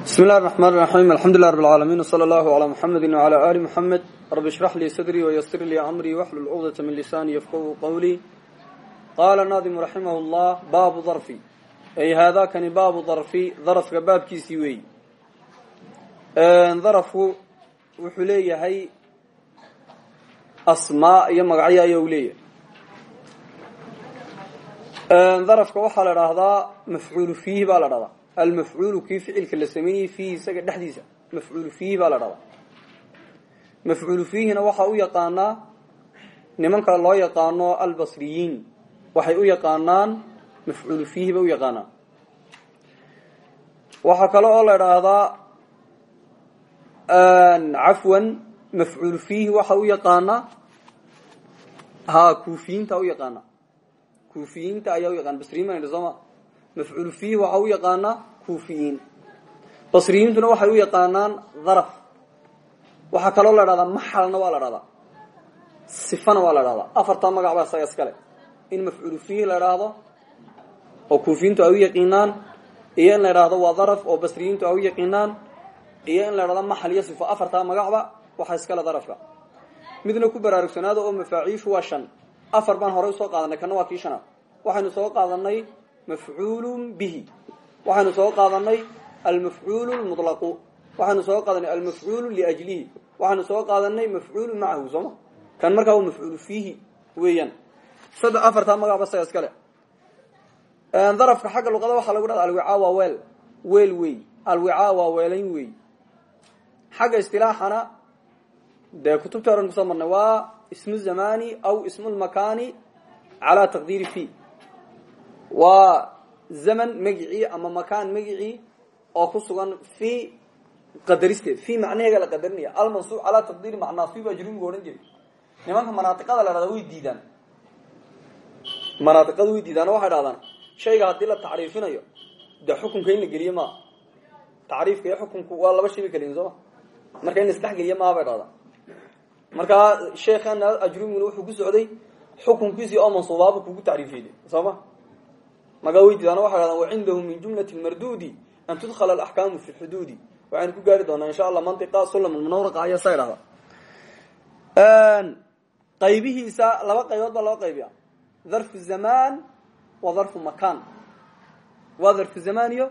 بسم الله الرحمن الرحيم الحمد لله رب العالمين وصلى الله على محمد وعلى آل محمد رب اشرح لي صدري ويسر لي أمري واحلل عقدة من لساني يفقهوا قولي قال الناظم رحمه الله باب ظرفي أي هذا كان باب ظرفي ظرف باب كيسي وي ظرف وحليه هي أسماء يمقعي يوليه ظرفka waxaa la dhahdaa mafcuulu fiihi baa la dhahdaa almafcuulu kii ficilka la sameeyey fiihi isaga dhexdiisa mafcuulu fiihi baa la dhahdaa mafcuulu fiihina waxaa u yaqaanaa nimanka loo yaqaano albasriyiin waxay u yaqaanaan mafcuulu fiihi bay u yaqaanaan waxaa kale oo la dhahdaa cafwan mafcuulu fiihi waxaa u yaqaanaa ha kuufiyiinta u yaqaana kuufiyiinta ayaa u yaqana basriyiin baan yaqaanaa kuufiyiin. Basriyiintuna waxay u yaqaanaan dharaf waxaa kaloo la dhahdaa maxalna waa la dhahdaa sifana waa la dhahdaa afartaa magac baa isaga iskale in mafcuulu fiihi la dhahdo oo kuufiyiintu ay u yaqiinaan iyo in la waa dharaf oo basriyiintu ay u yaqiinaan iyo in la dhahdo maxal iyo sifo. Afartaa magacba waxaa iskale dharafka midna ku baraarugsanaada oo mafaaciishu waa shan. Afar baan horey u soo qaadanay kana waa kii shanaad. Waxaynu soo qaadanay mafcuulun bihi waxaynu soo qaadanay almafcuulu lmutlaqu waxaynu soo qaadanay almafcuulu liajlihi. Waxaynu soo qaadanay mafcuulu macahu sooma kan markaa waa mafcuulu fiihi weeyaan. Afartaa magacba saga iskale darafka xagga luqada waxaa lagu dhahda alwicaa waa weel. Weel wey alwicaa waa weelayn wey xagga istilaaxana dee kutubta oran ku soo waa ismu zamani aw ismu lmakani calaa taqdiiri fi waa zaman magicii ama makaan magicii oo ku sugan fi qadaristeed. Fi macnaheega la qadarinaya almansuub calaa taqdiiri macnaa fi baa jurmiga odhan nimanka manaatiqada la dhahda way diidaan. Manaatiqada way diidaan shayga haddii la tacriifinayo dee xukunka in la geliye maa tacriifka iyo waa laba shay bay kaliyin sooma marka in isdhex geliye maa bay dhahdaan. Markaa sheekana ajrumiguna wuxuu ku socday xukunkiisii oo mansuubaaba kugu tacriifiyey sooma magaa weydiidaan waxay dhahdaan wacindahu min jumlati lmardudi an tudkhala alaxkaamu fi lxuduudi waxaynu ku gaari doonaa insha allah mantiqa sulam almunawraqa ayaa saa idhahda qaybihiisa laba qaybood baa qaybiya dharfu zamaan wa dharfu makan waa dharfu zamaan iyo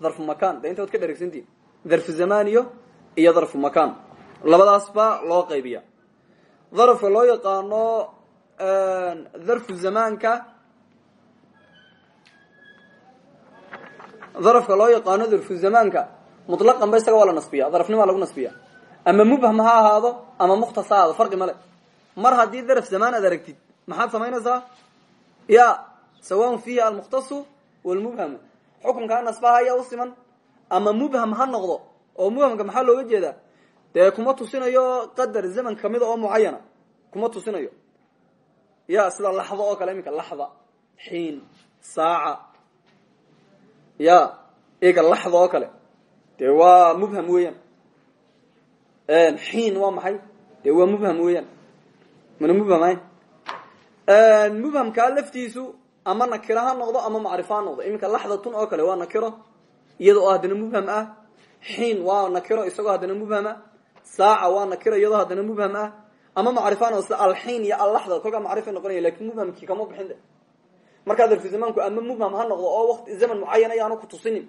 dharfu makan de inta waad ka dheregsantihin dharfu zamaan iyo iyo dharfu makan labadaas baa loo qaybiya darafka loo yaqaano dharfu zamaanka darafka loo yaqaano darfu zamaanka mutlaqan ba isaga waa la nasbiya darafnimaa lagu nasbiya ama mubham ha ahaado ama mukhtas ha ahaado farqi male mar haddii daraf zamaan aad aragtid maxaad samaynaysaa? Ya sawaan fiihi almukhtasu walmubhamu. Xukunkaa nasbaha ayaa u siman ama mubham ha noqdo oo mubhamka maxaa looga jeedaa? Dee kuma tusinayo qadar zaman kamida oo mucayana kuma tusinayo. Ya sida laxdo oo kale iminka laxda xiin saaca ya iga laxda oo kale. Dee waa mubham weeyaan. Xiin waa maxay? Dee waa mubham weeyaan. Mana mubhamayn? Mubhamkaa laftiisu ama nakiro ha noqdo ama macrifo ha noqdo. Iminka laxdatun oo kale waa nakiro iyada oo haddana mubham ah. Xiin waa nakiro isagoo haddana mubhama saaca waa nakiro iyadoo haddana mubham ah. Ama macrifaan sida alxiin iyo allaxda kolkaa macrifay noqonaya laakiin mubhamkii kama bixin markaa darfu zamaanku ama mubham ha noqdo oo waqti zaman mucayan ayaanu ku tusinin.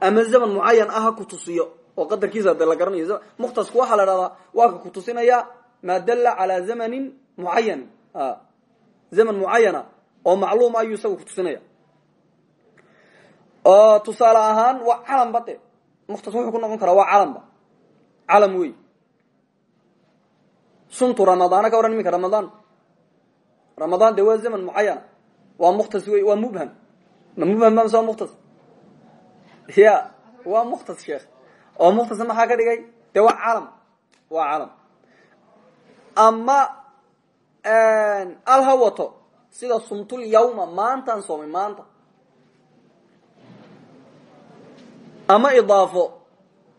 Ama zaman mucayan ah ha ku tusiyo oo qadarkiisa de la garanayo mukhtasku waxaa la dhahdaa waa ka ku tusinaya maa dalla calaa zamanin mucayan zaman mucayana oo macluum ayuu isaga ku tusinaya. Oo tusaale ahaan waa calanba de mukhtas wuxuu ku noqon karaa waa calanba calam wey suntu ramadaana ka waran iminka ramadaan. Ramadaan de zaman mucayana waa mukhtas wey waa mubham. Ma mubham ba mise waa mukhtas ya waa mukhtas sheekh oo mukhtas maxaa ka dhigay de waa calam waa calam ama alha wato sida sumtul yawma maantaan soomay maanta ama idaafo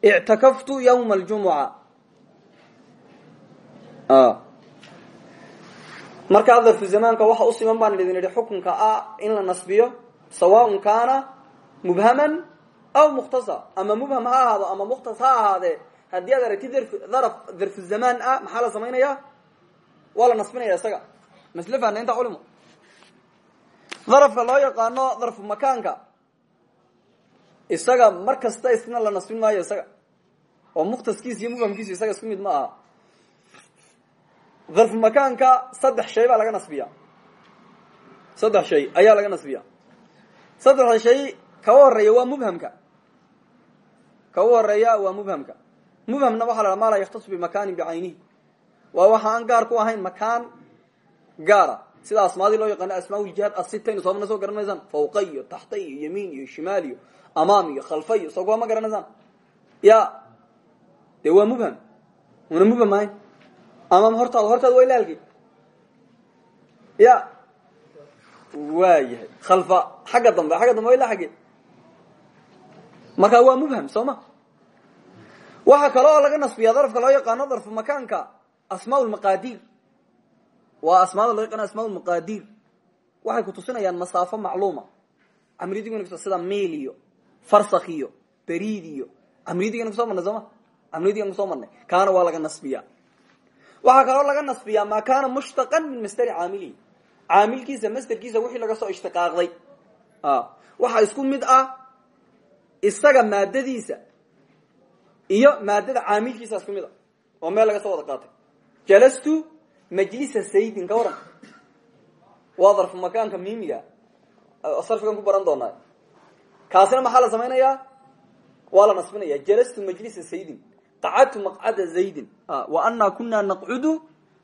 ictakaftu yawma aljumuca markaa darfu zamaanka waxa u siman baan idin idhi xukunka ah in la nasbiyo sawaaun kaana mubhaman aw mukhtasa ama mubham ha ahaado ama mukhtas ha ahaadee haddii aad aragti darf darfu zamaan ah maxaa la samaynaya waa la nasbinaya isaga. Masle fahna intaa culimo darafka loo yaqaano darfu makaanka. Isaga mar kasta isna la nasbin maayo isaga. Oo mukhtaskiis iyo mubhamkiisu isaga isku mid ma aha darfu makaanka saddex shay baa laga nasbiya saddex shay ayaa laga nasbiya saddexda shay kaga horreeya waa mubhamka. Kaga horreeya waa mubhamka. Mubhamna waxa la haha ma laa yakhtasu bimakaanin bicaynihi waa waxa aan gaar ku ahayn makaan gaara. Sida asmaadii loo yaqaano asmaauljihaad asitaynu soomana soo garan maysaan fawqa iyo taxta iyo yamiin iyo shimaal iyo amaam iyo garanaysaan amaam hortaada hortaada waa ilaalki ya. Waa yahay. Khalfa xagga dambe xagga dambe waa ilaa xagge. Markaa waa mubham soo ma? Waxaa kale oo laga nasbiyaa darafka loo yaqaano darfu makaanka asmaa lmaqaadiir waa asmaada loo yaqaano asmaa lmaqaadiir waxay kutusinayaan masaafo macluuma. Camridigan sida miil iyo farsak iyo beriid iyo camridigan ku soo marnay sooma camridigan ku soo marnay. Kaana waa laga nasbiyaa waxaa kaloo laga nasbiyaa maa kaana mushtaqan min masdari caamilihi caamilkiisa masderkiisa wixii laga soo ishtiqaaqday waxaa isku mid ah isaga maadadiisa iyo maadada caamilkiisa isku mid a oo meel laga soo wada qaatay. Jalastu majlisa saydin ka waran waa darfu makaanka miimiga ku baran doonaa. Kaasina maxaa la samaynayaa waa la jalastu majlisa saydin qacadtu maqcada zaydin. Wa anaa kunaa naqcudu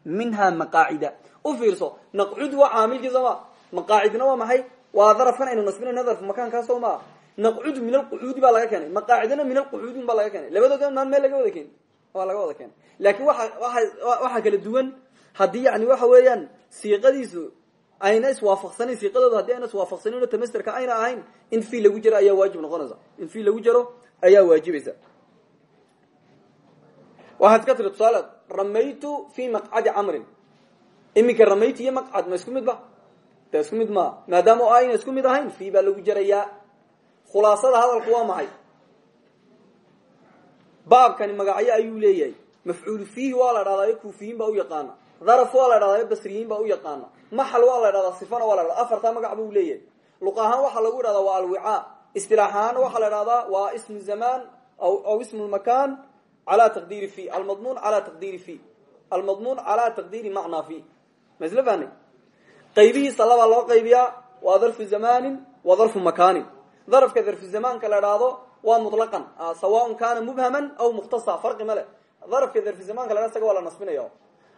minha maqaacida u fiirso naqcudu waa caamilkii sooma maqaacidna waa maxay? Waa darafkan aynu nasbinayno darfu makaankaa soo maa naqcudu min alqucuudi baa laga keenay. Maqaacidana min alqucuudin baa laga keenay. Labadooda maan meel laga wada keeni waa laga wada keenay. Laakiin waa waa kala duwan haddii yani waxa weeyaan siiqadiisu ayna iswaafaqsanin siiqadooda haddii ayna iswaafaqsanin o tamasterka ayna ahayn in fi lagu jaro ayaa waajib noqonaysa. In fi lagu jaro ayaa waajibaysa waxaad ka tiri tusaale ramaytu fi maqcadi camrin iminka ramaytu iyo maqcad ma isku mid ba de isku mid maa maadaama o ayna isku mid ahayn fi baa lagu jarayaa khulaasada hadalku waa maxay baabkani magacyo ayuu leeyahay mafcuulu fiihi waa la dhahdaa kuufiyiin baa u yaqaana daraf waa la dhahdaa basriyiin baa u yaqaana maxal waa la dhahdaa sifana waa la dhahdaa afartaa magac buu leeyahay luq ahaan waxaa fi almadmuun ala taqdiiri fi almadmuun cala taqdiiri macnaa fi ma isla fahnay qaybihiisa labaa loo qaybiyaa waa darfu zamanin wa darfu makanin darafka darfu zamaanka la dhahdo waa muطlaqan sawaءn kana mubhaman aw mukhtasa farqi male darafka darfu zamaanka la dhado isaga waa la nasbinaya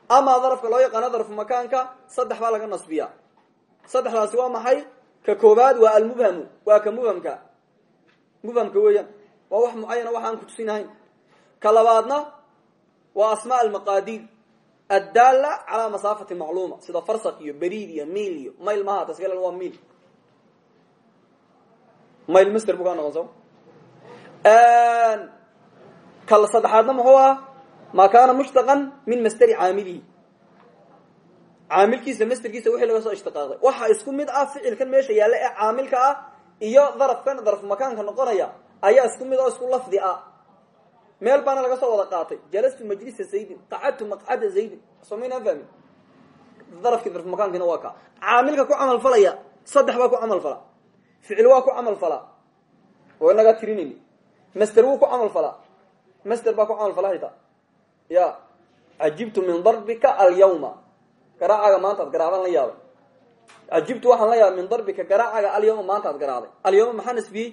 amaa darafka loo yaqaano darfu makaanka saddex baa laga nasbiya saddexdaasi waa maxay ka koobaad waa almubhamu waa ka mubhamka mubhamka weeyaan waa wax mucayana wax aan kutusinahayn ka labaadna waa asmaa almaqaadiir addaala calaa masaafati macluuma sida farsak iyo beriid iyo miil iyo mayl maha tasgal waa miil. Mayl master bu kaa noqon so ka saddexaadna muxuu ah maa kaana mushtaqan min masteri caamilihi. Caamilkiisa masterkiisa wixii laga soo ishtiqaaqday waxa isku mid ah ficilkan meesha yaalla ee caamilka ah iyo darafkan darf makaanka noqonaya ayaa isku mid oo isku lafdi ah meel baana laga soo wada qaatay. Jalastu majlisa zaydin qacadtu maqcada zaydin. Soo maynaan fahmin? Darafkii darf makaankina waa ka. Caamilka ku camal falaya saddex baa ku camal fala. Ficil waa ku camal falaa oo inagaa tirinayni. Master wuu ku camal falaa master baa ku camal fala hayta. Ya cajibtu min darbika alyawma. Garaacaga maanta ad la yaabay. Cajibtu waxaan la yaabay min darbika garaacaga alyawma maanta ad garaacday alyawma maxaa nasbiyey?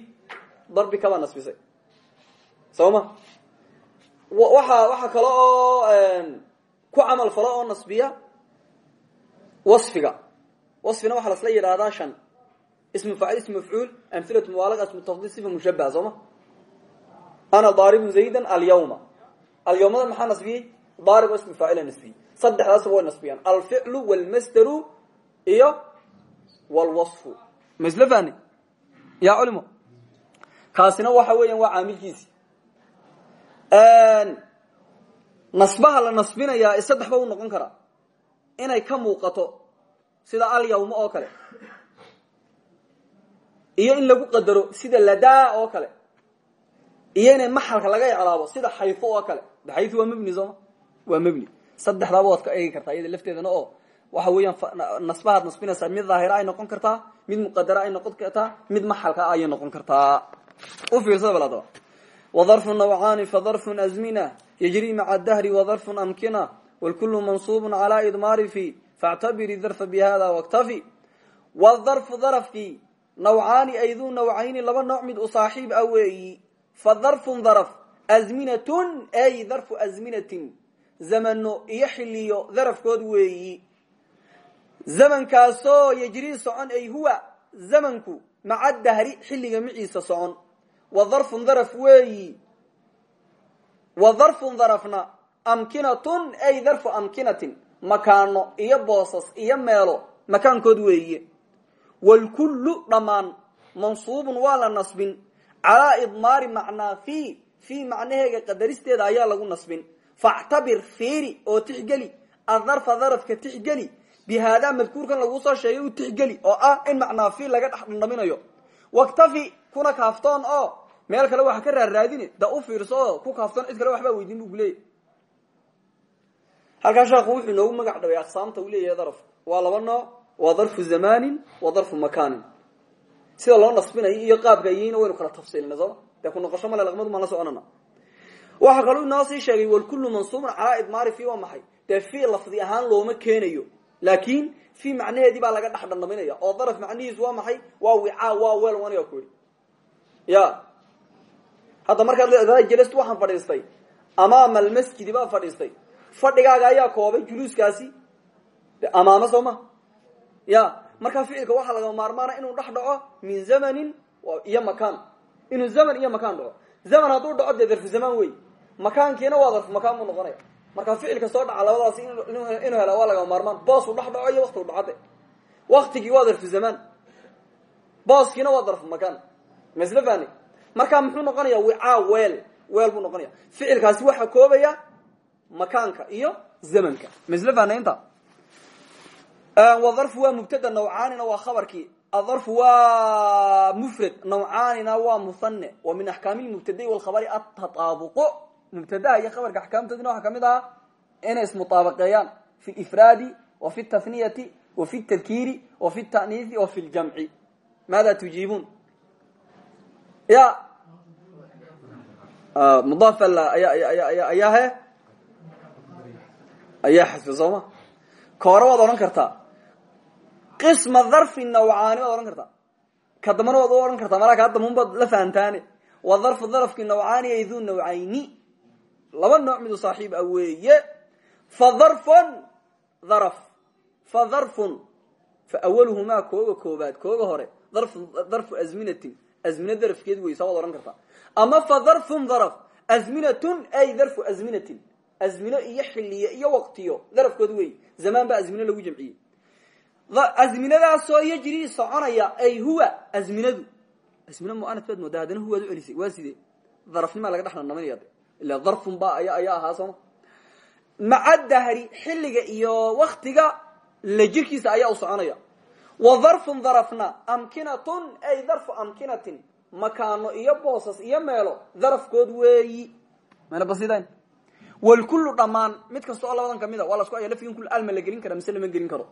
Darbika baa nasbisay. Soo waxa waxa kale oo ku camal falo oo nasbiya wasfiga. Wasfina waxaa lasla yidhaahdaa shan. Ismu faacil ismu mafcuul amhilatu mubaalaga ismu tafdil sifa mushabaha soo ma? Ana daaribun zaydan alyawma. Alyawmada maxaa nasbiyey daarib ismu faacila nasbiyey saddexdaasba way nasbiyaan. Alficlu walmasderu iyo walwasfu. Ma isla fahni ya culimo kaasina waxa weeyaan waa caamilkiisi nasbaha la nasbinayaa i saddex ba u noqon karaa inay ka muuqato sida alyawma oo kale. Iyo in lagu qadaro sida ladaa oo kale. Iyo inay maxalka laga icraabo sida xayu oo kale. Xayu waa mebni sooma waa mebni saddexdaaba waad ka kartaa iyada lafteedana oo waxa weeyaan nasbahaad nasbinaysaa mid daahira ay noqon kartaa mid muqadara ay noqon kartaa mid maxalka ayay noqon kartaa. U fiirsada bal wadarfu nawcaani fadarfun azmina yajri maca dahri wadarfun amkina wlkulu mansuubun calaa idmaari fi faactabiri darfa bihada waktafi. Wadarfu darafkii nawcaani ayduu nawcayni laba nooc mid u saaxiib ah weeyi fadarfun darf azminatun ay darfu azminatin zamano iyo xiliyo darafkood weeyi. Zamankaasoo yajrii socon ay huwa zamanku maca dahri xilliga maciisa socon wa darfun daraf weeyi. Wa darfun darafna amkinatun ay darfu amkinatin. Makaano iyo boosas iyo meelo makaankood weeye. Wlkullu dhammaan mansuubun waa la nasbin. Calaa idmaari macnaa fi fii macnaheega qadaristeeda ayaa lagu nasbin. Factabir fiiri oo tixgeli. Adarfa darafka tixgeli. Bi haadaa madkuurkan laguu soo sheegay u tixgeli oo ah in macnaa fi laga dhex dhandhaminayo waktafi kuna kaaftoon oo meel kale waxa ka raarraadine da u fiirso ku kaaftoon cid kale waxbaa weydiin bu kuleeyahy halkaa sheekhu wuxuu inoogu magac dhabay aqsaamta uu leeyahay darafku waa laba nooc waa darfu zamanin wa darfu makanin sida loo nasbinayo iyo qaabka yihiin waynu kala tafsiilina sooma ku noqosho male laqmadu maan la soconana. Waxaa kaluu inoo sheegay walkullu mansuubun calaa idmaari fi waa maxay? Dee fi lafdi ahaan looma keenayo. Laakin fi macnaheedii baa laga dhex oo daraf macnihiisu waa maxay? Waa wicaa waa weel yidhi. Ya hadda markaad leedahay jelastu waxaan fadhiistay. Amaama almasjidi baa fadhiistay. Fadhigaaga ayaa koobay juluuskaasi. Amaamo soo ma? Ya markaa ficilka waxaa laga maarmaana inuu dhex dhaco min zamanin iyo makan inuu zaman iyo makan dhaco. Zaman hadduu dhaco dee darfu zamaan wey makaankiina waa darfu makaan buu noqonaya. Marka ficilka soo dhaca labadaasi inuu hela waa laga maarmaan. Boosuu dhex dhaco iyo waktiu dhacode waktigii waa darfu zamaan booskiina waa darfu makan ma isla fahni markaa muxuu noqonaya wicaa weel weel buu noqonaya ficilkaasi waxaa koobaya makaanka iyo zamanka. Ma isla fahna inta wadarfu waa mubtada nawcaanina waa khabarkii adarfu waa mufrad nawcaanina waa muhane wa min axkaami lmubtadai walkhabari atataabuqo mubtadaha iyo khabarka axkaamtoodina waxaa ka mid ahaa inay ismutaabaqeeyaan fi lifraadi wa fi tathniyati wa fi tadkiiri wa fi ta'niisi wa fi ljamci. Maada tujiibuun ya mudaaf ayaa he ayaa xasbi sooma koore waad odhan kartaa. Qisma darfi nawcaani waad odhan kartaa. Ka dambana waad odhan kartaa malaa kaa dambanbaad la fahantaane. Wa darfu darafki nawcaani ay duu nawcayni. Laba nooc midu saaxiib ah weeye. Fa darfun daraf fa kooga hore azmina darafkeed weysaa waad odhan kartaa ama fa darfun daraf azminatun ay darfu azminatin azmino iyo xiliye iyo waqtiyo darafkood wey zamaan baa azmino lagu jamciyey azminadaasoo yajri soconaya ay huwa azminadu azmino muanad baad moodaa haddana huwaad u celisay waa sidee darafnimaa laga dhex dhandhaminaya ila darfun ba aya ayaa ahaa sooma maca dahri xilliga iyo waktiga la jirkiisa ayaa u soconaya wa darfun darafna amkinatun ay darfu amkinatin. Makaano iyo boosas iyo meelo darafkood weeyi. Mana basidayn wlkullu dhammaan mid kasta labadan ka mid a waa lasku aya lafdigan kul al ma la gelin karaa mise lama gelin karo?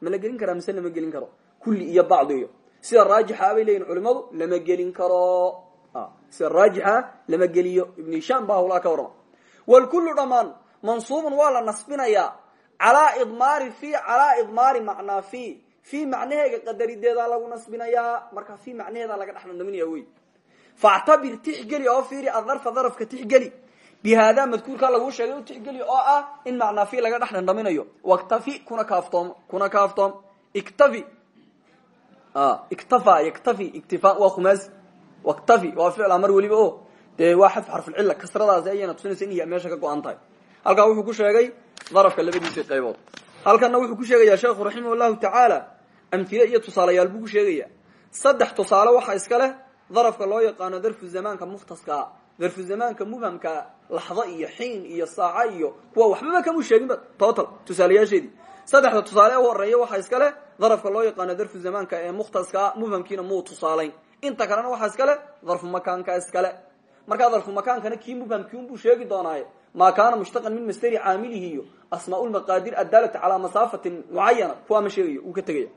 Ma la gelin karaa mise lama gelin karo? Kulli iyo bacdi iyo. Sida raajixa bay leyihin culimadu lama gelin karo. Sida raajixa lama geliyo. Ibn hishaam baa hawlaa ka warrama. Wlkullu dhammaan mansuubun waa la nasbinayaa. Calaa idmaari fi calaa idmaari macnaa fi fi macnaheega qadarideedaa lagu nasbinayaa. Marka fi macnaheedaa laga dhex dhandhaminaya wey factabir tixgeli oo fiiri adarfa darafka tixgeli. Bi haadaa madkuurkaa sheegay u oo ah in macnaa fi laga dhex dhandhaminayo waktafi kuna kaaftoom kuna kaaftoom. Iktafi. Iktafa yaktafi iktifa waa khumaasi waktafi waa ficla mar weliba o dee waa xadf xarfulcilla kasradaasi ayayna tusinaysa in meesha ka go-an halkaa wuxuu ku sheegay darafka labadiisii qaybood halkana wuxuu ku sheegayaa sheekhu raximah llahu tacaala amhile iyo tusaalayaal buu ku sheegaya saddex tusaale waxaa iska leh darafka loo yaqaano darfu zamaanka mukhtaskaa darfu zamaanka mubhamka laxdo iyo xiin iyo saaca iyo kuwa waxbaba kamu sheeginba total tusaalayaasheedii saddexda tusaale u horreeya waxaa iska leh darafka loo yaqaano darfu zamaanka ee mukhtaskaa mubhamkiina muu tusaalayn. Inta kalena waxaa iska leh darfu makaanka iskale markaa darfu makaankana kii mubhamkii unbuu sheegi doonaaye maa kaana mushtaqan min masteri caamilihi iyo asmaa lmaqaadir adaalati calaa masaafatin mucayana kuwaa ma sheegayo uu ka tegaya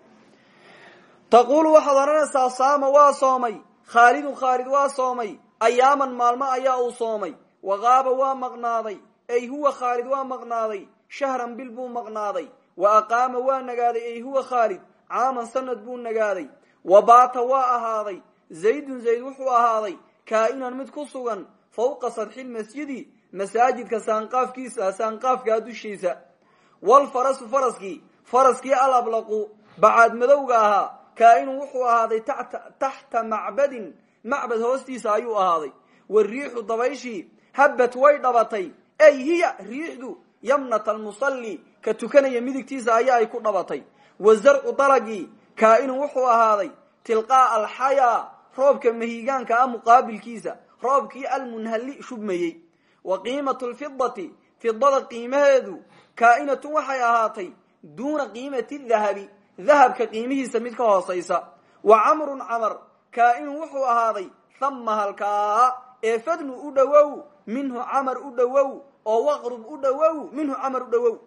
taqulu waxaad odhanaysaa saama waa soomay khaalidun khaalid waa soomay ayaaman maalmo ayaa uu soomay waqaaba waa maqnaaday ay huwa khaalid waa maqnaaday shahran bil buu maqnaaday wa aqaama waa nagaaday ay huwa khaalid caaman sanad buu nagaaday wa waa ahaaday zaydun zayd wuxuu ahaaday kaa'inan mid ku sugan fawqa sadxi masaajidka saanqaafkiisa saanqaafkaa dushiisa. Walfarasu faraskii faraskii alablaqu bacaad madowga ahaa kaainun wuxuu ahaaday taxta macbadin macbad hoostiisa ayuu ahaaday. Wariixu dabayshii habbat way dhabatay. Ay hiya riixdu yamnat almusalli ka tukanaya midigtiisa ayaa ay ku dhabatay. Wazarcu dalagii kaainun wuxuu ahaaday tilqaa alxayaa roobka mahigaanka ah muqaabilkiisa roobkii almunhalli shubmayey wa qiimatu lfidati fidada qiimaheedu kaa'inatun waxay ahaatay duuna qiimati dahabi dahabka qiimihiisa mid ka hoosaysa. Wa camrun camar kaa'inun wuxuu ahaaday hama halkaa ee fadnu u dhowow minhu camar u dhowow oo waqrub u dhowow minhu camar u dhowow.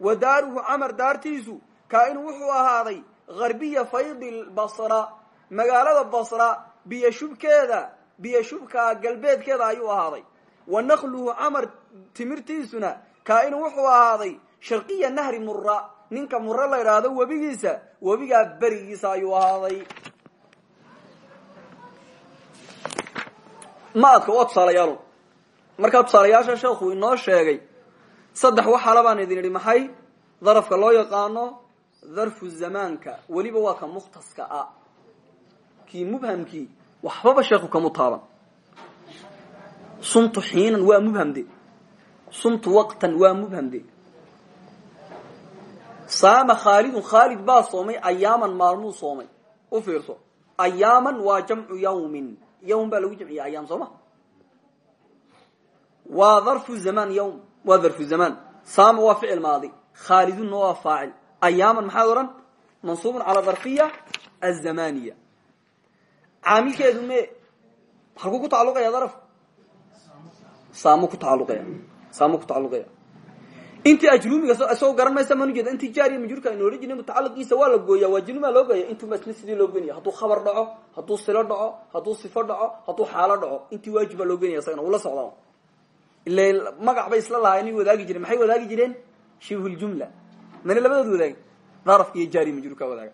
Wa daaruhu camar daartiisu kaa'inun wuxuu ahaaday harbiya faydi basra magaalada basra biyo shubkeeda biyo shubka galbeedkeeda ayuu ahaaday wa nakluhu camar timirtiisuna kaa'inun wuxuu ahaaday sharqiya nahri mura ninka mure la idhaahdo webigiisa webigaa berigiisa ayuu ahaaday. Maadka waa tusaalayaal. Markaa tusaalayaasha sheekhu inoo sheegay saddex waxaala baan idin idhi maxay? Darafka loo yaqaano darfu zamaanka weliba waa ka mukhtaska ah. Kii mubhamkii waxbaba sheekhu taaban sumtu xiinan waa mubhamde sumtu waqtan waa mubhamde saama khaalidun khaalid baa soomay ayaaman maalmuu soomay. U fiirso ayaaman waa jamcu yawmin. Ywm baa lagu jamciya ayaam soo ma waa darfu zamaan ywm waa darfu zamaan saama waa ficil maadi. Khaalidunna waa faacil. Ayaaman maxaad odhan? Mansuubun calaa darfiya azamaniya caamilkeedu me halkuu ku tacaluqaya daraf saamo ku taaluqaya saamo ku tacaluqaya intii ajrumiga isagoo garan maysa man ujeeda intii jaariya majruurka aynu odhan jirnay mutacaliqiisa waa la gooya waa jurmaa loo gooya intuu masna loo goynaya hadduu khabar dhaco hadduu silo dhaco hadduu sifo dhaco hadduu xaalo dhaco intii waajib loo goynaya isagana ula socdaa. Ila magac isla lahaa inay wadaagi jireen maxay wadaagi jireen? Shibhuljumla mana labadood wadaagi darafka iyo jaariya majruurka wadaaga.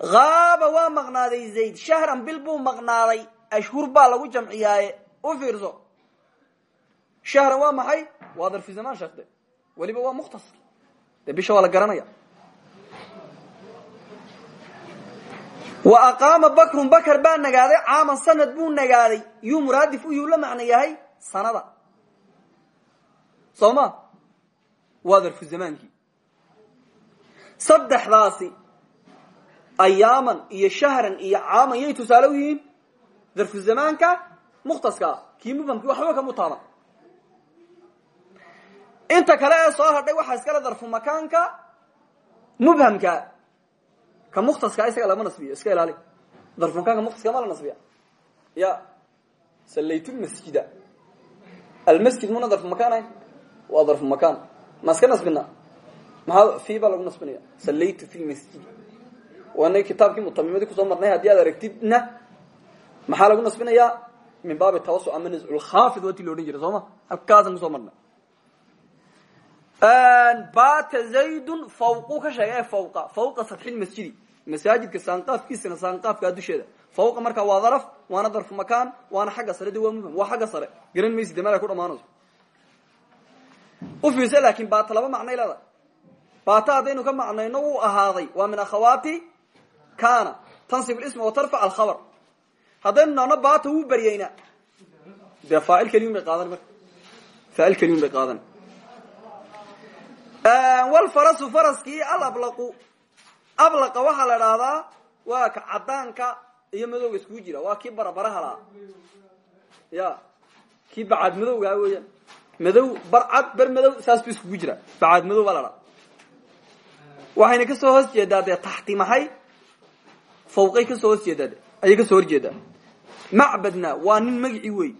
Haaba waa maqnaaday zayd. Shahran bil buu maqnaaday. Ashhur baa shahran waa maxay waa darfi zamaan sheekde weliba waa mukhtasar dee bisha waa la garanaya wa aqaama bakrun bakr baa nagaaday caaman sanad buu nagaaday yuu muraadif u yuu la macno yahay sanada soo ma waa darfu zamaankii saddexdaasi ayaaman iyo shahran iyo caaman yay tusaale u yihiin darfu zamaanka mukhtaskaa kii mubhamkii waxba kamu taaban inta kale ee soo hadhay waxaa iskale darfu makaanka mubhamka ka mukhtaska isaga lama nasbiyo iska ilaali. Darfu makaanka mukhtaska ma la nasbiya. Ya sallaytu lmasjida almasjid muna darfu makaan ahayn waa darfu makaan. Ma iska nasbina maxaa fi baa lagu nasbinaya sallaytu fi lmasjid waana kitaabkii mutamimadii ku soo marnay haddii aad aragtidna maxaa lagu nasbinayaa? Min baabi tawasu ama nazculkhaafid waati lo odhan jira soo ma? Halkaasan ku soo marnay bata zaydun fawquu ka sheegay fawqa. Fawqa sadxi lmasjidi masaajidka saanqaafkiisana saanqaafkaa dusheeda. Fawqa markaa waa daraf waana darfu makaan waana xagga sare de waa mufham waa xagga sare. Garan maysi de meel ku dhamaanayso u fiirsa laakin baata laba macnay leedahay. Baata haddaynu ka macnayno wuu ahaaday. Waa min akhawaati kana tansib isma wa tarfac alkhabar. Haddaynu nahno baata wuu beryeyna dee faacil keliyun bay qaadan marka. Faacil keliyun bay qaadan walfarasu faraskii alablaqu. Ablaqa waxaa la idhaahdaa waa ka cadaanka iyo madowga iskugu jira. Waa kii barabaraha lahaa ya kii bacaad madowgaa weeyaan. Madow barcad ber madow saas bu iskugu jira. Bacaad madow baa la dhaha waxayna ka soo hoos jeedaa dee taxti maxay fawqay ka soo hoos jeedaa ayay ka soo horjeedaa macbadna waa nin magicii wey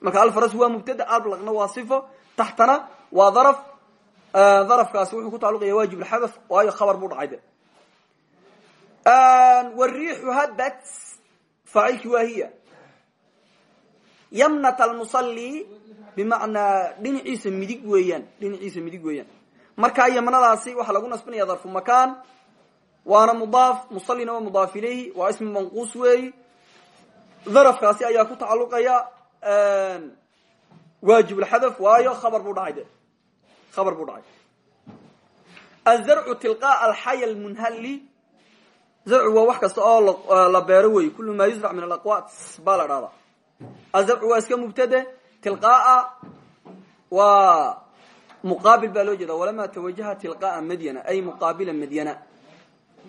marka alfaras waa mubtada ablaqna waa sifo. Taxtana waa daraf darafkaasi wuxuu ku tacalluqaya waajib lxadaf waayo khabar buu dhacay de. Wariixu habat faacilki waa hiya. Yamnat almusalli bimacnaa dhinaciisa midig weeyaan dhinaciisa midig weeyaan. Markaa yamnadaasi waxaa lagu nasbinaya darfu makaan waana mudaaf musallina waa mudaaf ilayhi waa ismi manquus weeyi darafkaasi ayaa ku tacaluqaya waajib lxadaf waayo khabar buu khabar buu dhacay. Azarcu tilqaa alxaya lmunhalli zarcu waa wax kasta oo la beero wey kulu maa yusrac min alaqwaat baa la dhahdaa. Azarcu waa iska mubtade. Tilqaaa waa muqaabil baa loo jeeda walamaa tawajaha tilqaaa madyana ay muqaabila madyana.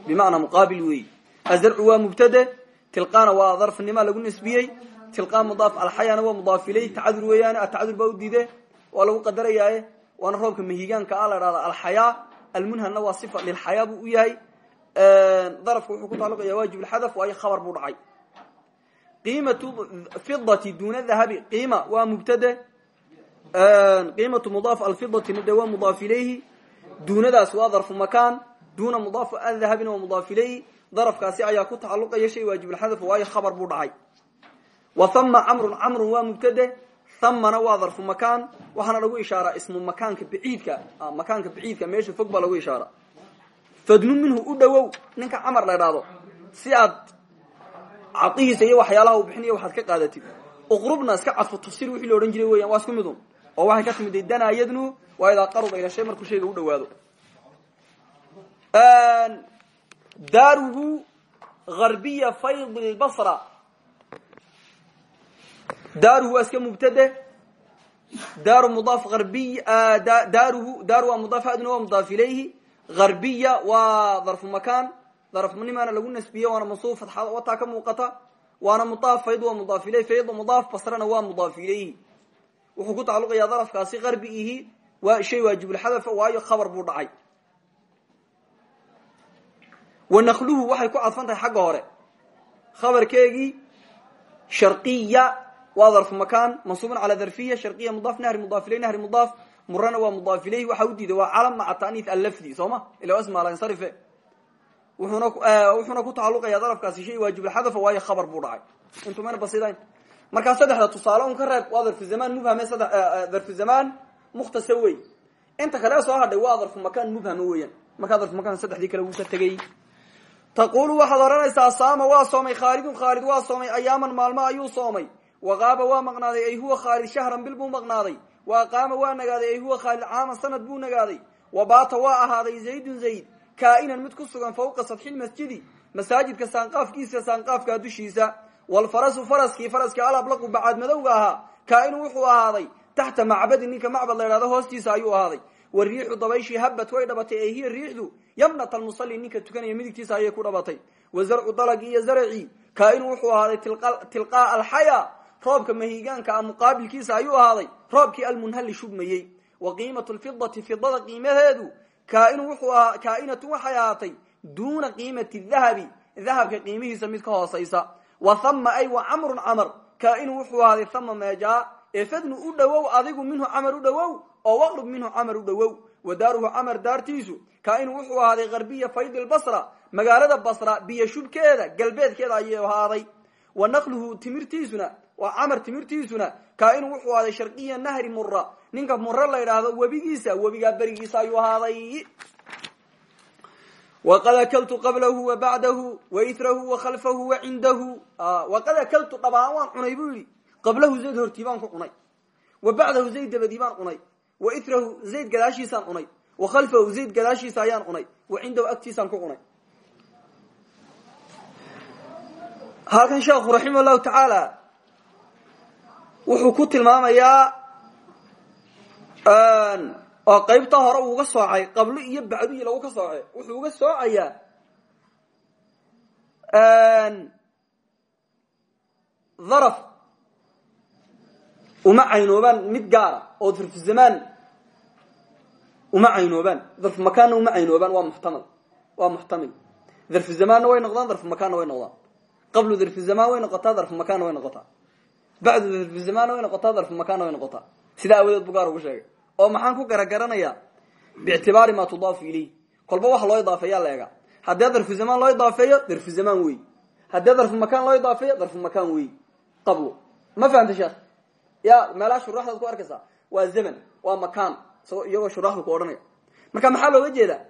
Bimacnaa muqaabil weey azarcu waa mubtade. Tilqaana waa darfnima lagu nisbiyey. Tilqaa mudaaf alxayana waa mudaaf iley tacadur weeyaane atacadur baa u diide waa lagu qadarayaaye waana roobka mahigaanka a la dhahda alxayaa almunhanna waa sifa lilxayaa buu u yahay. Darafka wuxuu ku taaluqaya waajib lxadaf waayo khabar buu dhacay. Qiimatu fidati duna dahabi qiima waa mubtade qiimatu mudaaf alfidatina de waa mudaaf ilayhi. Duunadaas waa darfu makaan. Duna mudaaf dahabina waa mudaaf ilayhi. Darafkaasi ayaa ku tacaluqaya shay waajibulxadaf waayo khabar buu dhacay. Wa hama camrun camrun waa mubtade hamana waa darfu makaan waxaana lagu ishaaraa ismu makaanka baciidka. Makaanka baciidka meesha fog baa lagu ishaara fadnu minhu u dhowow ninka camar la idhaahdo si aad cadihiisa iyo waxyaalaha uu bixinaya waxaad ka qaadatid. Uqrubna iska cadfu tafsir wixii la odhan jiray weyan waa isku midun oo waxay ka timid danaa yadnu waa idaa qaruba ila shay markuu shayga u dhawaado daaruhu harbiya fayd lbasra daaruhu waa iska mubtade daaru mudaaf harbiy daaruhu daaru waa mudaaf adna waa mudaaf ilayhi harbiya waa darfu makaan darafnimaana lagu nasbiye waana mansuub fatxada wataa ka muuqata waana mudaaf fayd waa mudaaf ileyh fayd mudaaf basrana waa mudaaf ilayhi wuxuu ku tacaluqayaa darafkaasi harbi ihi waa shay waajibulxadafa waayo khabar buu dhacay wanakluhu waxay ku cadfan tahay xagga hore khabarkeegii sharqiya waa darfu makaan mansuubun calaa darfiya sharqiya mudaaf nahri mudaaf iley nahri mudaaf. Murana waa mudaaf ilayhi waxa u diiday waa calam maca taaniif allafdi soo ma? Ila ismaalansarife wuxuuna wuxuuna ku tacaluqayaa darafkaasi shay waajibulxadafa waayo khabar buu dhacay. Intumayna basidayn markaa saddexda tusaale un ka reeb waa darfu zamaan mubhame saddex darfu zamaan mukhtasa wey. Inta kale soo hadhay waa darfu makaan mubhame weeyaan. Markaa darfu makaan saddexdii kale wuu ka tegey. Taqulu waxaad odhanaysaa saama waa soomay khaalidun khaalid waa soomay ayaaman maalmo ayuu soomay waqaaba waa maqnaaday ay huwa khaalid shahran bil buu maqnaaday wa aqaama waa nagaaday ay huwa khaalid caaman sanad buu nagaaday wa baata waa ahaaday zaydun zayd kaa'inan mid ku sugan fawqa sadxi lmasjidi masaajidka saanqaafkiisa saanqaafkaa dushiisa walfarasu faraskii faraskii alablaqu bacaad madowga ahaa kaainu wuxuu ahaaday taxta macbadin ninka macbad la idhahdo hoostiisa ayuu ahaaday wariixu dabayshii habat way dhabatay ee hiya riixdu yamnat almusalli ninka tukanaya midigtiisa ayay ku dhabatay wa zarcu dalagii iyo zaracii kaainu wuxuu ahaaday tilqaaa alxaya roobka mahigaanka a muqaabilkiisa ayuu ahaaday. Roobkii almunhalli shubmayey. Wa qiimatu lfidati fidada qiimaheedu kaainu wuxuu ahaa kaainatu waxay ahaatay duuna qiimati dahabi dahabka qiimihiisa mid ka hoosaysa. Wa hama ay wa camrun camar. Kaainu wuxuu ahaaday hama meejaa ee u dhowow adigu minhu camar u dhowow oo waqrub minhu camar u dhowow wa daaruhu camar daartiisu kaainu wuxuu ahaaday harbiya faydi lbasra magaalada basra biyo shubkeeda galbeedkeeda ayay ahaaday. Wa naqluhu timirtiisuna waa camar timirtiisuna kaainu wuxuu ahaaday sharqiya nahri mura ninka mura la yidhaahdo webigiisa webigaa berigiisa ayuu ahaaday. Waqad akaltu qablahu wa bacdahu wa irahu wa khalfahu wa cindahu. Waqad akaltu dhabaan waan cunay buu qablahu zayd hortii ku cunay. Wa bacdahu zayd dabadii cunay. Wa irahu zayd gadaashiisaan cunay. Wa khalfahu zayd gadaashiisa ayaan cunay. Wa cindahu agtiisaan ku cunay. Halkan sheekhu raximah llahu tacaala wuxuu ku tilmaamayaa oo qaybta hore uu uga soocay qablo iyo bacdu iyo lagu ka sooce wuxuu uga soocayaa daraf uma caynoobaan mid gaara oo darfu zamaan uma caynoobaan darfu makaanna uma caynoobaan waa muxtamal waa muxtamil. Darfu zamaanna way noqdaan darfu makaanna way noqdaan. Qablu darfu zamaan way noqotaa darfu makaanna way noqotaa bacdu darfu zamaan way noqotaa darfu makaan way noqotaa. Sidaa awadeed bu gaar ugu sheegay. Oo maxaan ku garagaranayaa biictibaari ma tudaafu ilayh kolba wax loo idaafeeya la ega haddii darfu zamaan loo idaafeeyo darfu zamaan wey haddii darfu makaan loo idaafeeyo darfu makaan wey qablo. Ma fahamta sheekh? Ya meelaha shuraxdaad ku arkaysaa waa zaman waa makaan. Isagoo iyagoo shuraxda ku odhanaya. Marka maxaa looga jeedaa?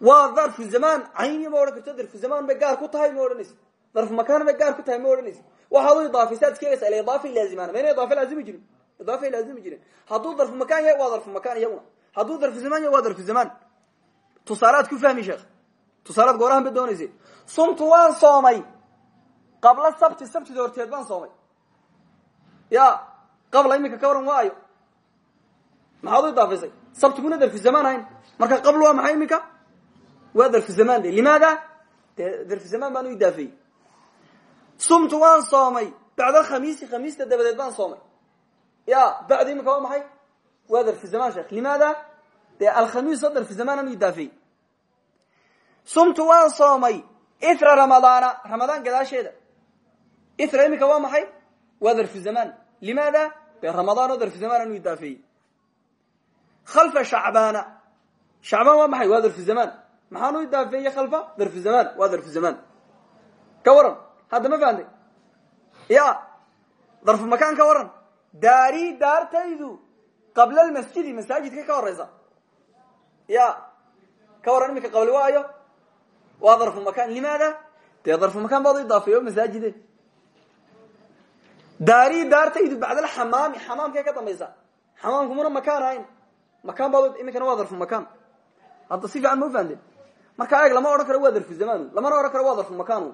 Waa darfu zamaan cayni ma odhan karto. Darfu zamaan bay gaar ku tahay ma odhanaysa darfu makaan bay gaar ku tahay ma odhanaysa waxaad u idaafaysa ad iskegaysa ila idaafa laazimaan mayna idaafa laazimi jirin? Idaafa laazimi jirin. Hadduu darfu makaan yahay waa darfu makaan iyaguna hadduu darfu zamaan yahay waa darfu zamaan tusaalaad ku fahmi sheekh. Tusaalaad goorahan ba doonaysa sumtu waan soomay. Qabla sabti sabtida horteed baan soomay. Ya qabla iminka ka waran waayo. Maxaad u idaafaysay sabtiguna darfu zamaan ahayn. Marka qabl waa maxay iminka? Waa darfu zamaan de limaada? Idaafeeyey sumtu waan soomay. Bacda khamiisi khamiista dabadeed baan soomay. Ya bacda iminka waa maxay? Waa darfu zamaan sheekh. Limaada? Dee alkhamiis oo darfu zamaan aan u idaafeeyey sumtu waan soomay. Ithra ramadaana ramadaan gadaasheeda. Ithra iminka waa maxay? Waa darfu zamaan. Limaada? Dee ramadaan oo darfu zamaan aan u idaafeeyey khalfa shacbaana. Shacbaan waa maxay? Waa darfu zamaan. Maxaan u idaafeeyey khalfa? Darfu zamaan. Waa darfu zamaan. Ka hadda ma fahamtay ya darfu makaan ka waran. Daari daartaydu qabla almasjidi masaajidka ka horeysa ya ka waran iminka qabli waayo. Waa darfu makaan. Limaada? Dee darfu makaan baad u idaafeey o masaajide. Daari daartaydu bacdal xamaami xamaamkay ka dambaysa. Xamaamkumuna makaan ahayn. Makaan baad iminkana waa darfu makaan. Hadda si fiican ma ufahamteen marka eeg lama odhan karo waa darfu zamaan lamana odhan karo waa darfu makaan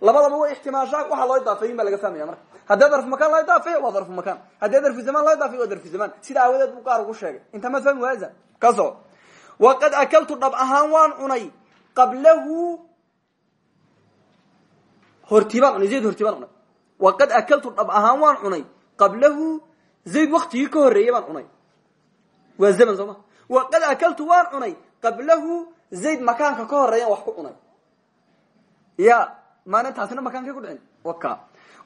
labadaba way ixtimaashaa waxa loo idaafeeyin baa laga fahmaya marka. Haddii darfu makaan loo idaafeeyo waa darfu makaan. Haddii darfu zamaan loo idaafeyo waa darfu zamaan. Sida aawadeed buu ugu sheegay. Inta ma fahmi waasa kaso waqad akaltu dhab ahaan waan cunay qablahu. Hortibaan cunay zayd waqad akaltu dhab ahaan waan cunay qablahu. Zayd waktigii ka horreeyey baan waa zaman soo waqad akaltu waan cunay qablahu. Zayd makaanka ka horeeyan wax ku cunay. Ya maana taasina makaankay ku dhicin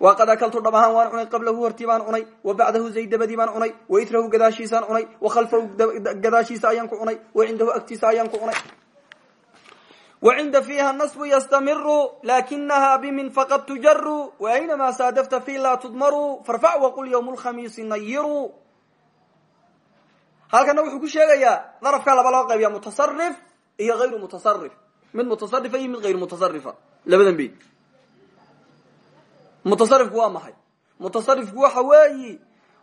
waqad akaltu dhab ahaan waan cunay qablahu hortii baan cunay wa bacdahu zayd dabadii baan cunay wa itrahu gadaashiisaan cunay wa khalfahu gadaashiisa ayaan ku cunay wa cindahu agtiisa ayaan ku cunay. Wa cinda fiiha nasbu yastamiru lakinaha bimin faqad tujaru waaynamaa saadafta fi laa tudmaru farfac waqul ywm lkhamiisi nayiru halkana wuxuu ku sheegayaa darafka laba loo qaybiya mutasarif iyo ayru mutasarif mid mutasarifa iyo mid ayru mutasarifa labadan bey mutasarifku waa maxay? Mutasarifku waxa weeyi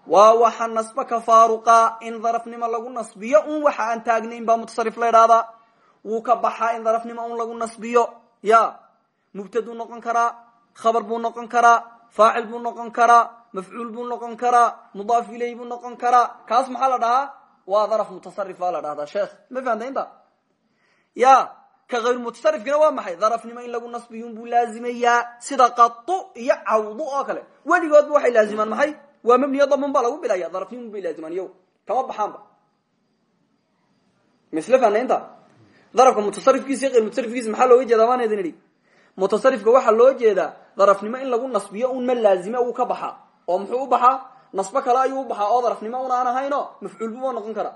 waa waxa nasba ka faaruqa in darafnimo lagu nasbiyo un waxa aan taagnayn baa mutasarif la idhahdaa wuu ka baxaa in darafnimo un lagu nasbiyo. Ya mubtaduu noqon karaa khabar buu noqon karaa faacil buu noqon karaa mafcuul buu noqon karaa mudaaf iley buu noqon karaa. Kaas maxaa la dhahaa? Waa daraf mutasarif baa la dhahdaa sheekh. Ma fahamta inta ya ka hayr mutasarifkina waa maxay? Darafnimo in lagu nasbiyun buu laazimayaa sida qatu iyo cawdu oo kale. Weligoodba waxay laazimaan maxay? Waa mabniyo damun baa lagu bilaya darafnimun bay laazimaan yo kama baxaanba. Misle fanaynta darafka mutasarifkiisa iyo hayr mutasarifkiisa maxaa looga jeedaa? Baan idin idhi. Loo jeedaa darafnimo in lagu nasbiyo un ma laazime uu ka baxaa. Oo muxuu u baxaa? Nasbo kale ayuu u baxaa. Oo darafnimo un aan ahayno mafcuul buu noqon karaa.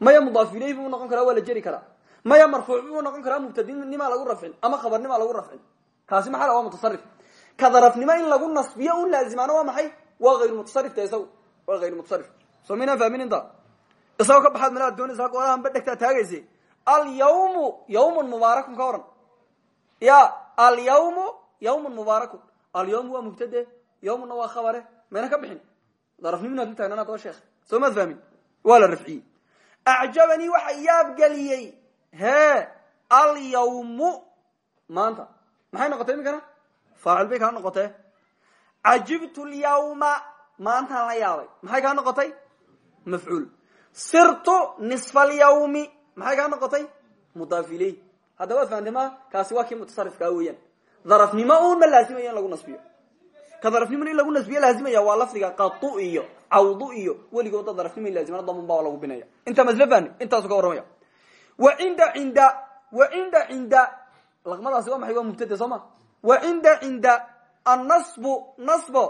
Maya mudaaf ileyh buu noqon karaa waa la jeri karaa maya marfuuc buu noqon karaa mubtadinimaa lagu rafcin ama khabarnimaa lagu rafcin. Kaasi maxaa waa mutasarif ka darafnimo in lagu nasbiyo un laazimaano waa maxay? Waa hayr mutasarifta isagu. Waa hayr mutasarif soo fahmin inta? Isagoo ka baxaad malaad doonaysa goodahan ba dhegtaa taagaysa alyawmu yawmun mubaarakun ka waran. Ya alyawmu yawmun mubaarakun. Alyawmu waa mubtade yawmuna waa khabare. Mayna ka bixin. Darafnimona kutaagnan adoo sheekh soo fahmin. Waa la rafciyey. Acjabanii waxa yaabgeliyey he alyawmu. Maanta maxay noqotay iminkana? Faacil bay kaa noqotee cajibtu lyawma maantaan la yaabay. Maxay kaa noqotay? Mafcuul. Sirtu nisfa alyawmi. Maxay kaa noqotay? Mudaaf iley hadda waad kaasi waa kii mutasarifkaa weeyaan. Darafnimo un ma laazimaya in lagu nasbiyo. Ka darafnimo in lagu nasbiyo laazimaya waa lafdiga qatu iyo cawdu iyo weligooda darafnimo laazimana damun baa lagu binaya intaa masla fahmi intaasu ka wa cinda cinda wa cinda laqmadaasi waa maxay? Waa mubtada soo ma? Wa cinda annasbu nasbo.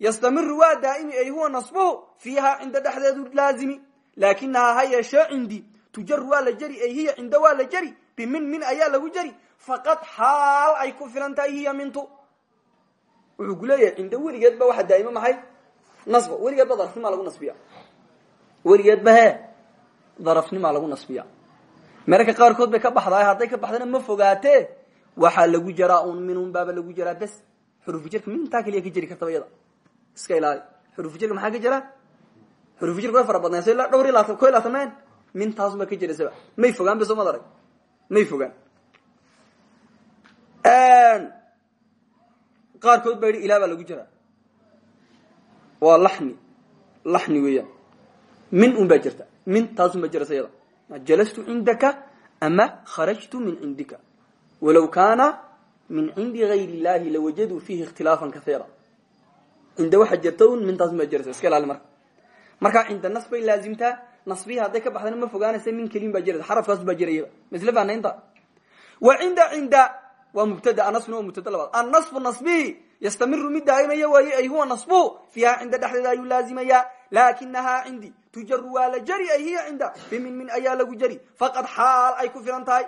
Yastamiru waa daa'imi ay huwa nasbuhu fiiha cinda dhexdeedu laazimi. Laakinahaa ha yeeshee cindi. Tujaru la jeri ay hiya cinda waa la jeri bimin min ayaa lagu jeri faqad xaal ay ku filan hiya mintu. Wuxuu ku leeyahay cinda ba waxaa daa'imo maxay? Nasba weligeed ba darafnimaa lagu nasbiya weligeed ba he darafnimaa lagu nasbiya mararka qaarkood bay ka baxdaay hadday ka baxdana ma fogaatee? Waxaa lagu jaraa un minun baaba lagu jaraa bes. Xurufujarka mintaa keliya ka jeri kartaba iyada iska ilaali. Xurufujarka maxaa ka jira? Xurufujarka way fara badnaysa ilaa dhowr iyo laatan ko iyo laatan men mintaasunbaa ka jiraysaba may fogaan be soo mad arag may fogaan. Qaarkood baa yidhi ilah baa lagu jiraa waa laxni laxni weeyaan. Min un baa jirta. Min taasun baa jiraysa iyada jalastu cindaka ama kharajtu min cindika walaw kaana min cindi gayr illahi lawajaduu fiihi ikhtilaafan kaiira cinda waxaa jirta un mintaasun baa jiraysa iska ilaali marka markaa cinda nas bay laazimtaa nasbihi hadday ka baxdana ma fogaanaysa min kelin baa jiraysa xarafkaas baa jirayaba misle faanaynta wa cinda cinda waa mubtada anasbuna waa mubtada labaad annasbu nasbihi yastamiru mid daa'imaya waaye ay huwa nasbuhu fiiha cinda dhexdeeda ayuu laazimaya laakinahaa cindi tujaru waa la jari ay hiya cinda. Bimin min ayaa lagu jari. Faqad xaal ay ku filan tahay.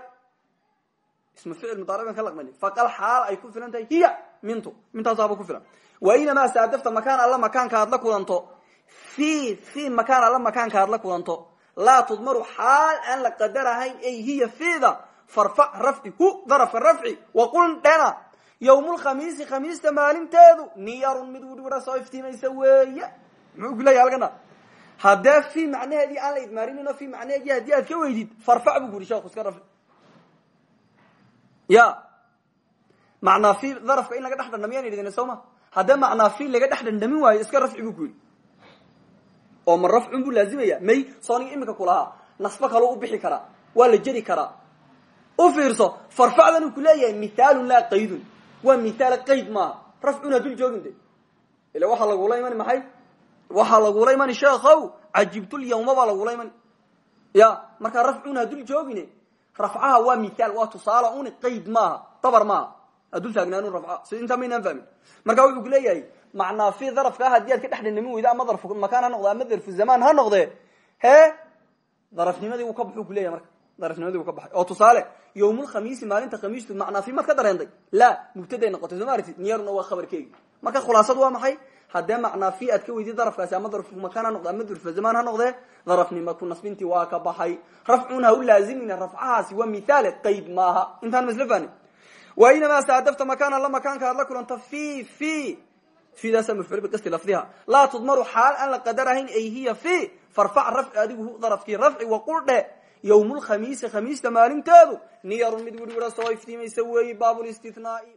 Ismu ficil mudaariban ka laqmani. Faqad xaal ay ku filan tahay. Hiya mintu. Mintaasaaba ku filan. Wa inamaa saadafta makaan alla makaanka aad la kulanto. Fi fi makaan alla makaanka aad la kulanto. Laa tudmaru xaal aan la qadarahayn ay hiya fida farfac rafci hu darafka rafci waqul dhena yawmulkhamiisi khamiista maalinteedu niyarun mid widhwidha soo iftiimaysa weeye muxuu ku leeyahy halkana haddee fi macnaheedii aan la idmaarinin o fi macnaheedii haddii aad ka weydid farfac buu ku yidhi rafci. Ya. Macnaa fi darafka in laga dhex dhandhamiyaan idin soo ma haddee fi laga dhex dhandhamin waayo iska rafci buu ku oo ma rafcun buu laazimaya. May sooniga imika kulahaa nasbo kaloo u bixi karaa waa la jeri karaa. U fiirso farfacdan uu ku leeyahay mithaalun laa qaydun. Waa mithaal qayd maaha. Rafcuna dul joogin de ila waxaa lagula imani maxay waxaa lagula imani sheekhow cajibtulyawma baa lagula imani ya markaa rafcuna dul joogine rafcaha waa mithaal waa tusaale uni qayd maaha dabar maaha. Adul taagnaanu rafca si intaa maynaan fahmin. Marka wuxuu ku leeyahay macnaa fi darafkaa haddii aad ka dhex dhandhamin weyda ama darfu makaan ha noqde ama darfu zamaan ha noqde. Hee darafnimadii uu ka baxuu kuleyahay marka. Darafnimadii uu ka baxay. Oo tusaale yawmulkhamiisi maalinta khamiistu macnaa fi maad ka dareentay la mubtaday noqotay soo ma aragtid niyaruna waa khabarkeegi. Marka khulaasadu waa maxay haddee macnaa fi aad ka weydid darafkaasi ama darfu makaan ha noqde ama darfu zamaan ha noqde darafnima ku nasbintii waa ka baxay. Rafcun ha u laazimina rafcahaasi waa mithaale qayd maaha. Intaan masla fahni wa inamaa saadafta makaana la makaanka aad la kulanta fi fi. Fidaasa mafcuul biqasti lafdiha. Laa tudmaru xaal aan la qadarahayn ay hiya fi. Farfac rafci adigu darafkii rafci waqul dhe yawmulkhamiisi khamiista maalinteedu. Niyarun mid wirwira soo iftiimaysa weeyi baabulistinaai